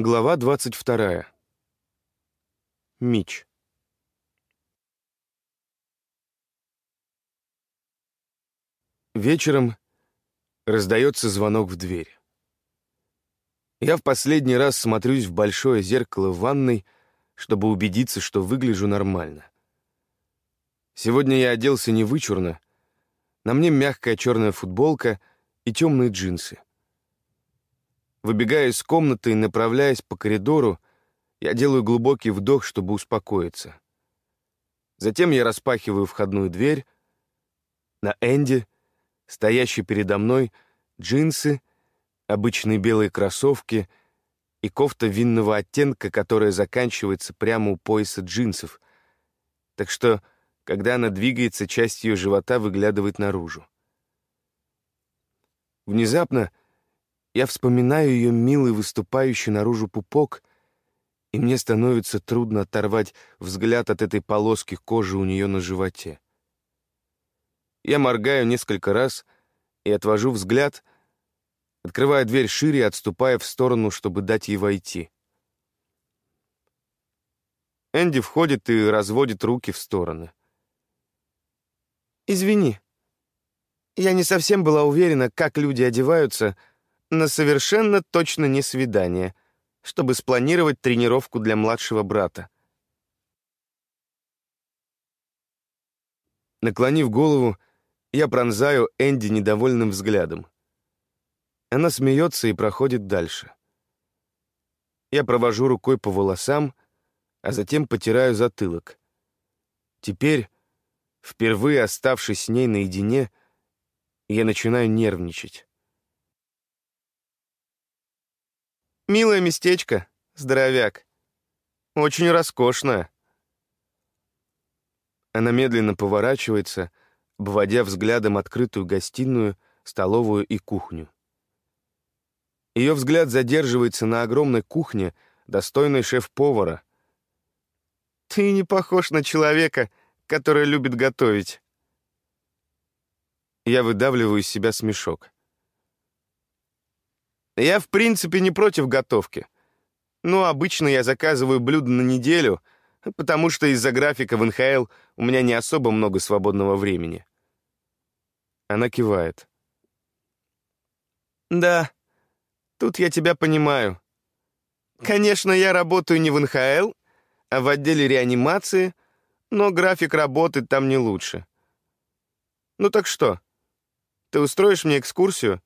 Глава 22. Мич. Вечером раздается звонок в дверь. Я в последний раз смотрюсь в большое зеркало в ванной, чтобы убедиться, что выгляжу нормально. Сегодня я оделся не вычурно. На мне мягкая черная футболка и темные джинсы. Выбегая из комнаты и направляясь по коридору, я делаю глубокий вдох, чтобы успокоиться. Затем я распахиваю входную дверь. На Энди, стоящий передо мной, джинсы, обычные белые кроссовки и кофта винного оттенка, которая заканчивается прямо у пояса джинсов. Так что, когда она двигается, часть ее живота выглядывает наружу. Внезапно я вспоминаю ее милый выступающий наружу пупок, и мне становится трудно оторвать взгляд от этой полоски кожи у нее на животе. Я моргаю несколько раз и отвожу взгляд, открывая дверь шире и отступая в сторону, чтобы дать ей войти. Энди входит и разводит руки в стороны. «Извини, я не совсем была уверена, как люди одеваются», на совершенно точно не свидание, чтобы спланировать тренировку для младшего брата. Наклонив голову, я пронзаю Энди недовольным взглядом. Она смеется и проходит дальше. Я провожу рукой по волосам, а затем потираю затылок. Теперь, впервые оставшись с ней наедине, я начинаю нервничать. Милое местечко, здоровяк. Очень роскошное. Она медленно поворачивается, обводя взглядом открытую гостиную, столовую и кухню. Ее взгляд задерживается на огромной кухне, достойной шеф-повара. «Ты не похож на человека, который любит готовить». Я выдавливаю из себя смешок. Я, в принципе, не против готовки. Но обычно я заказываю блюда на неделю, потому что из-за графика в НХЛ у меня не особо много свободного времени. Она кивает. Да, тут я тебя понимаю. Конечно, я работаю не в НХЛ, а в отделе реанимации, но график работы там не лучше. Ну так что, ты устроишь мне экскурсию?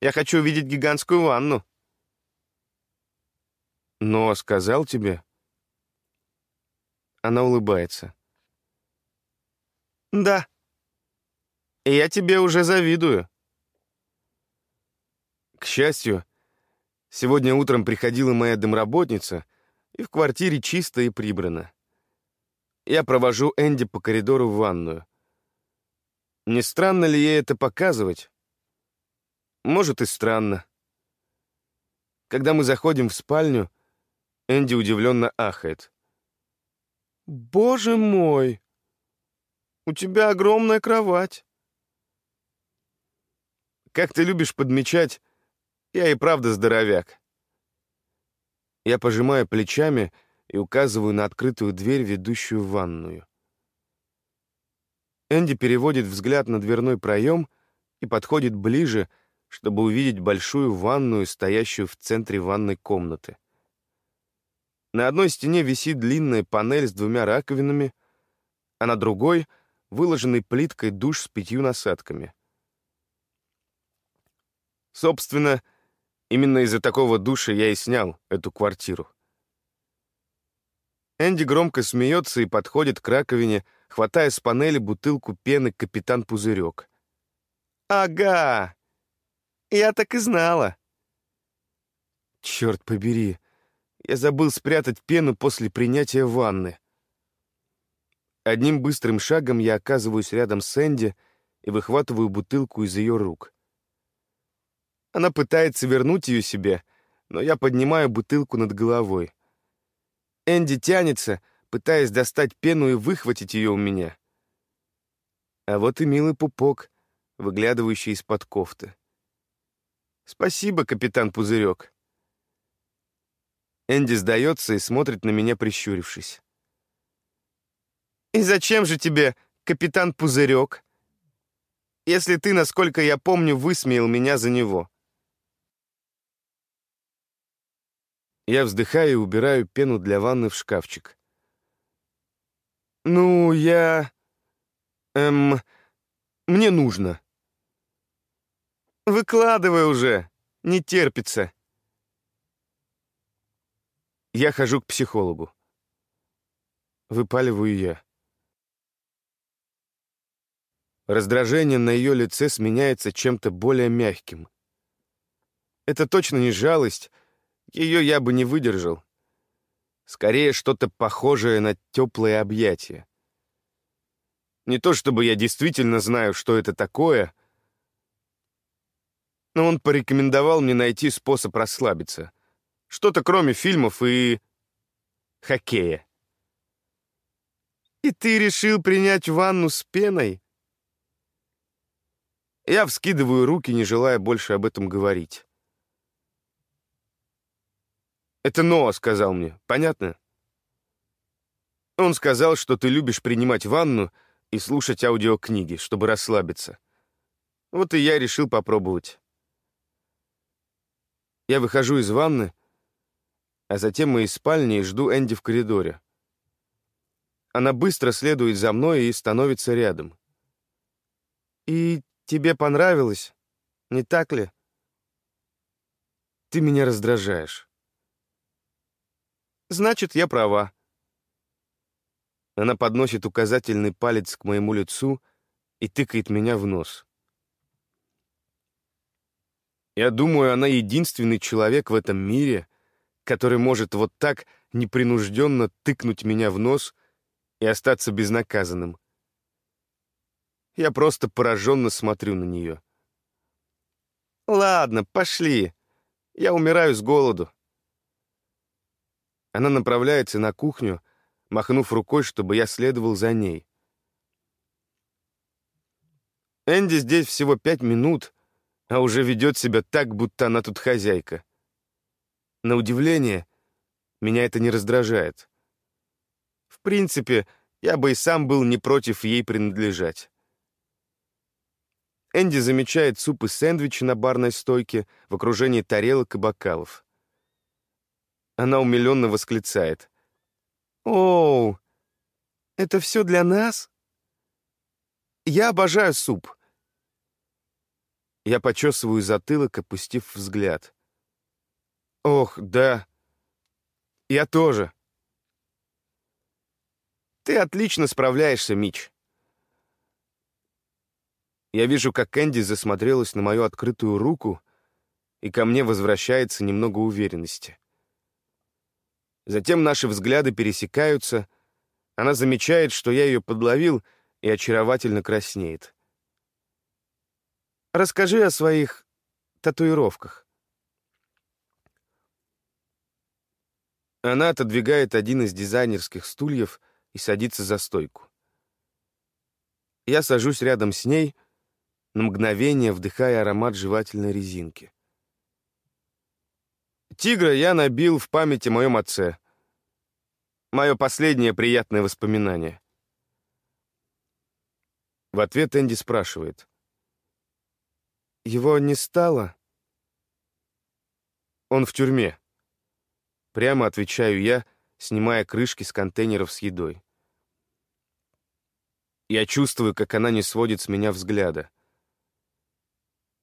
Я хочу увидеть гигантскую ванну». «Но сказал тебе?» Она улыбается. «Да. И я тебе уже завидую». К счастью, сегодня утром приходила моя домработница, и в квартире чисто и прибрано. Я провожу Энди по коридору в ванную. Не странно ли ей это показывать? Может, и странно. Когда мы заходим в спальню, Энди удивленно ахает. «Боже мой! У тебя огромная кровать!» «Как ты любишь подмечать, я и правда здоровяк». Я пожимаю плечами и указываю на открытую дверь, ведущую в ванную. Энди переводит взгляд на дверной проем и подходит ближе, чтобы увидеть большую ванную, стоящую в центре ванной комнаты. На одной стене висит длинная панель с двумя раковинами, а на другой — выложенный плиткой душ с пятью насадками. Собственно, именно из-за такого душа я и снял эту квартиру. Энди громко смеется и подходит к раковине, хватая с панели бутылку пены «Капитан Пузырек». «Ага!» Я так и знала. Черт побери, я забыл спрятать пену после принятия ванны. Одним быстрым шагом я оказываюсь рядом с Энди и выхватываю бутылку из ее рук. Она пытается вернуть ее себе, но я поднимаю бутылку над головой. Энди тянется, пытаясь достать пену и выхватить ее у меня. А вот и милый пупок, выглядывающий из-под кофты. «Спасибо, капитан Пузырек». Энди сдается и смотрит на меня, прищурившись. «И зачем же тебе, капитан Пузырек, если ты, насколько я помню, высмеял меня за него?» Я вздыхаю и убираю пену для ванны в шкафчик. «Ну, я... Эм... Мне нужно». «Выкладывай уже, не терпится». Я хожу к психологу. Выпаливаю я. Раздражение на ее лице сменяется чем-то более мягким. Это точно не жалость, ее я бы не выдержал. Скорее, что-то похожее на теплое объятие. Не то чтобы я действительно знаю, что это такое, но он порекомендовал мне найти способ расслабиться. Что-то кроме фильмов и... хоккея. «И ты решил принять ванну с пеной?» Я вскидываю руки, не желая больше об этом говорить. Это Ноа сказал мне, понятно? Он сказал, что ты любишь принимать ванну и слушать аудиокниги, чтобы расслабиться. Вот и я решил попробовать. Я выхожу из ванны, а затем мы из спальни и жду Энди в коридоре. Она быстро следует за мной и становится рядом. «И Тебе понравилось, не так ли? Ты меня раздражаешь. Значит, я права. Она подносит указательный палец к моему лицу и тыкает меня в нос. Я думаю, она единственный человек в этом мире, который может вот так непринужденно тыкнуть меня в нос и остаться безнаказанным. Я просто пораженно смотрю на нее. «Ладно, пошли. Я умираю с голоду». Она направляется на кухню, махнув рукой, чтобы я следовал за ней. Энди здесь всего пять минут, а уже ведет себя так, будто она тут хозяйка. На удивление, меня это не раздражает. В принципе, я бы и сам был не против ей принадлежать. Энди замечает суп и сэндвичи на барной стойке в окружении тарелок и бокалов. Она умиленно восклицает. «Оу, это все для нас? Я обожаю суп». Я почесываю затылок, опустив взгляд. «Ох, да, я тоже». «Ты отлично справляешься, Мич. Я вижу, как Кэнди засмотрелась на мою открытую руку, и ко мне возвращается немного уверенности. Затем наши взгляды пересекаются, она замечает, что я ее подловил, и очаровательно краснеет. «Расскажи о своих татуировках». Она отодвигает один из дизайнерских стульев и садится за стойку. Я сажусь рядом с ней — на мгновение вдыхая аромат жевательной резинки. Тигра я набил в памяти моем отце. Мое последнее приятное воспоминание. В ответ Энди спрашивает. «Его не стало?» «Он в тюрьме». Прямо отвечаю я, снимая крышки с контейнеров с едой. Я чувствую, как она не сводит с меня взгляда.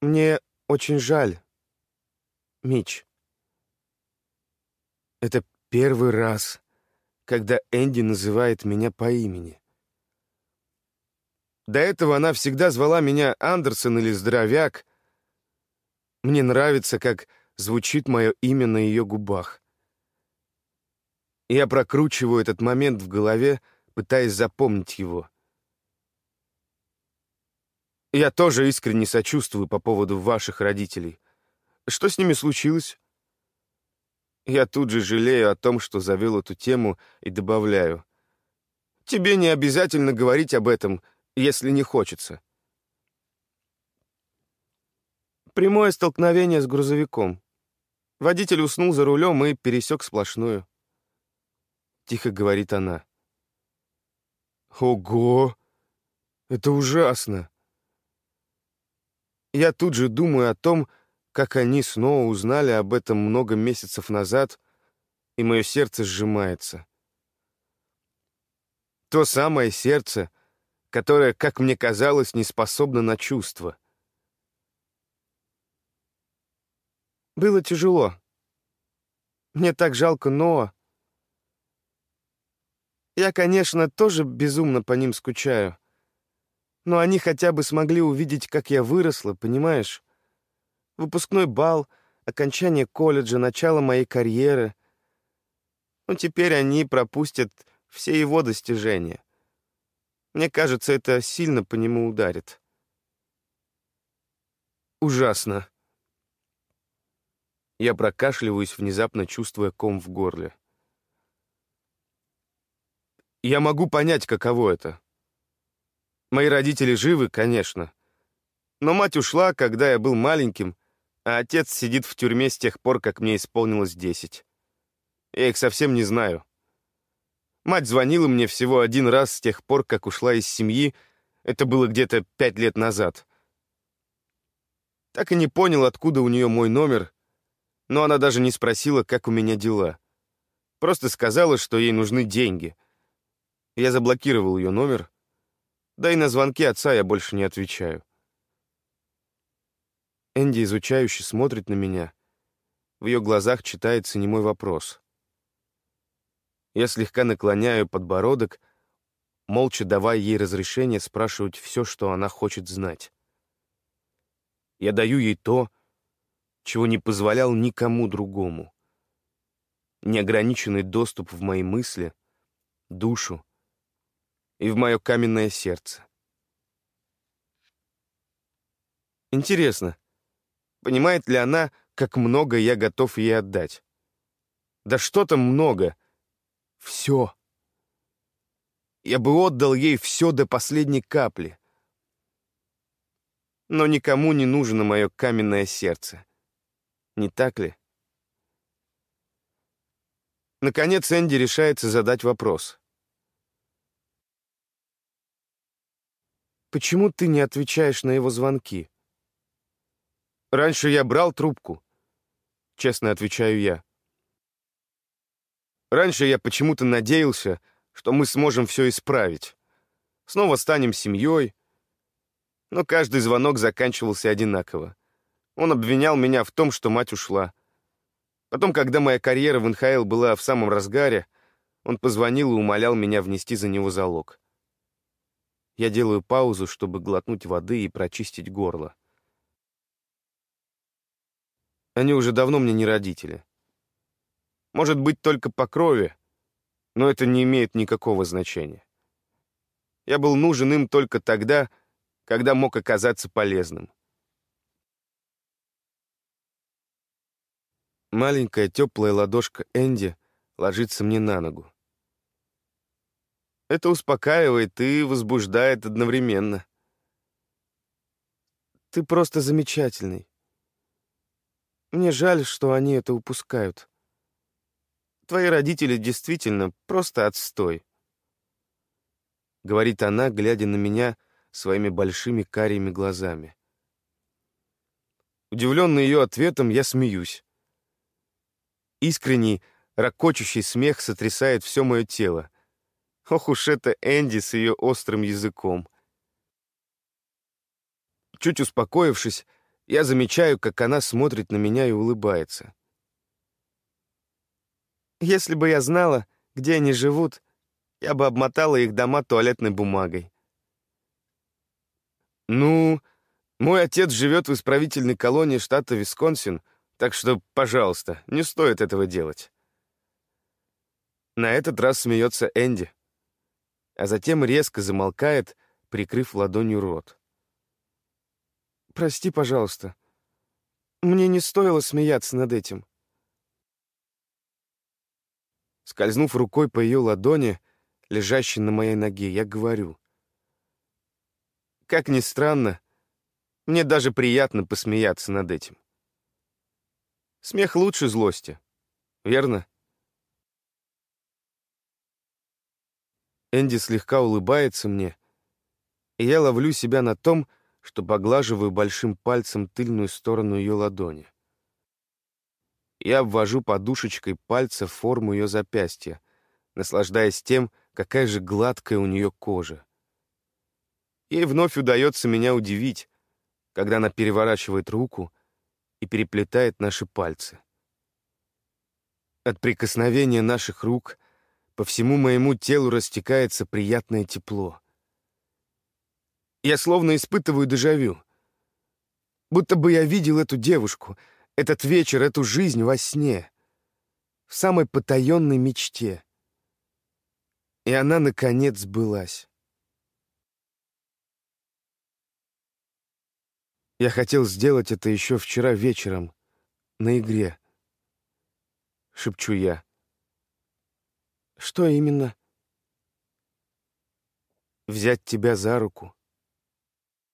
Мне очень жаль, Мич. Это первый раз, когда Энди называет меня по имени. До этого она всегда звала меня Андерсон или Здоровяк. Мне нравится, как звучит мое имя на ее губах. Я прокручиваю этот момент в голове, пытаясь запомнить его. Я тоже искренне сочувствую по поводу ваших родителей. Что с ними случилось? Я тут же жалею о том, что завел эту тему, и добавляю. Тебе не обязательно говорить об этом, если не хочется. Прямое столкновение с грузовиком. Водитель уснул за рулем и пересек сплошную. Тихо говорит она. Ого! Это ужасно! Я тут же думаю о том, как они снова узнали об этом много месяцев назад, и мое сердце сжимается. То самое сердце, которое, как мне казалось, не способно на чувства. Было тяжело. Мне так жалко Ноа. Я, конечно, тоже безумно по ним скучаю. Но они хотя бы смогли увидеть, как я выросла, понимаешь? Выпускной бал, окончание колледжа, начало моей карьеры. Но теперь они пропустят все его достижения. Мне кажется, это сильно по нему ударит. Ужасно. Я прокашливаюсь, внезапно чувствуя ком в горле. Я могу понять, каково это. Мои родители живы, конечно. Но мать ушла, когда я был маленьким, а отец сидит в тюрьме с тех пор, как мне исполнилось десять. Я их совсем не знаю. Мать звонила мне всего один раз с тех пор, как ушла из семьи. Это было где-то пять лет назад. Так и не понял, откуда у нее мой номер, но она даже не спросила, как у меня дела. Просто сказала, что ей нужны деньги. Я заблокировал ее номер, да и на звонки отца я больше не отвечаю. Энди изучающе смотрит на меня. В ее глазах читается немой вопрос. Я слегка наклоняю подбородок, молча давая ей разрешение спрашивать все, что она хочет знать. Я даю ей то, чего не позволял никому другому. Неограниченный доступ в мои мысли, душу и в мое каменное сердце. Интересно, понимает ли она, как много я готов ей отдать? Да что там много — все. Я бы отдал ей все до последней капли. Но никому не нужно мое каменное сердце. Не так ли? Наконец Энди решается задать вопрос. «Почему ты не отвечаешь на его звонки?» «Раньше я брал трубку», — честно отвечаю я. Раньше я почему-то надеялся, что мы сможем все исправить. Снова станем семьей. Но каждый звонок заканчивался одинаково. Он обвинял меня в том, что мать ушла. Потом, когда моя карьера в НХЛ была в самом разгаре, он позвонил и умолял меня внести за него залог. Я делаю паузу, чтобы глотнуть воды и прочистить горло. Они уже давно мне не родители. Может быть, только по крови, но это не имеет никакого значения. Я был нужен им только тогда, когда мог оказаться полезным. Маленькая теплая ладошка Энди ложится мне на ногу. Это успокаивает и возбуждает одновременно. Ты просто замечательный. Мне жаль, что они это упускают. Твои родители действительно просто отстой. Говорит она, глядя на меня своими большими карими глазами. Удивленный ее ответом, я смеюсь. Искренний, ракочущий смех сотрясает все мое тело. Ох уж это Энди с ее острым языком. Чуть успокоившись, я замечаю, как она смотрит на меня и улыбается. Если бы я знала, где они живут, я бы обмотала их дома туалетной бумагой. Ну, мой отец живет в исправительной колонии штата Висконсин, так что, пожалуйста, не стоит этого делать. На этот раз смеется Энди, а затем резко замолкает, прикрыв ладонью рот. «Прости, пожалуйста. Мне не стоило смеяться над этим. Скользнув рукой по ее ладони, лежащей на моей ноге, я говорю. Как ни странно, мне даже приятно посмеяться над этим. Смех лучше злости. Верно? Энди слегка улыбается мне, и я ловлю себя на том, что поглаживаю большим пальцем тыльную сторону ее ладони. Я обвожу подушечкой пальца форму ее запястья, наслаждаясь тем, какая же гладкая у нее кожа. Ей вновь удается меня удивить, когда она переворачивает руку и переплетает наши пальцы. От прикосновения наших рук по всему моему телу растекается приятное тепло. Я словно испытываю дежавю. Будто бы я видел эту девушку, этот вечер, эту жизнь во сне, в самой потаенной мечте. И она, наконец, сбылась. Я хотел сделать это еще вчера вечером, на игре. Шепчу я. Что именно? Взять тебя за руку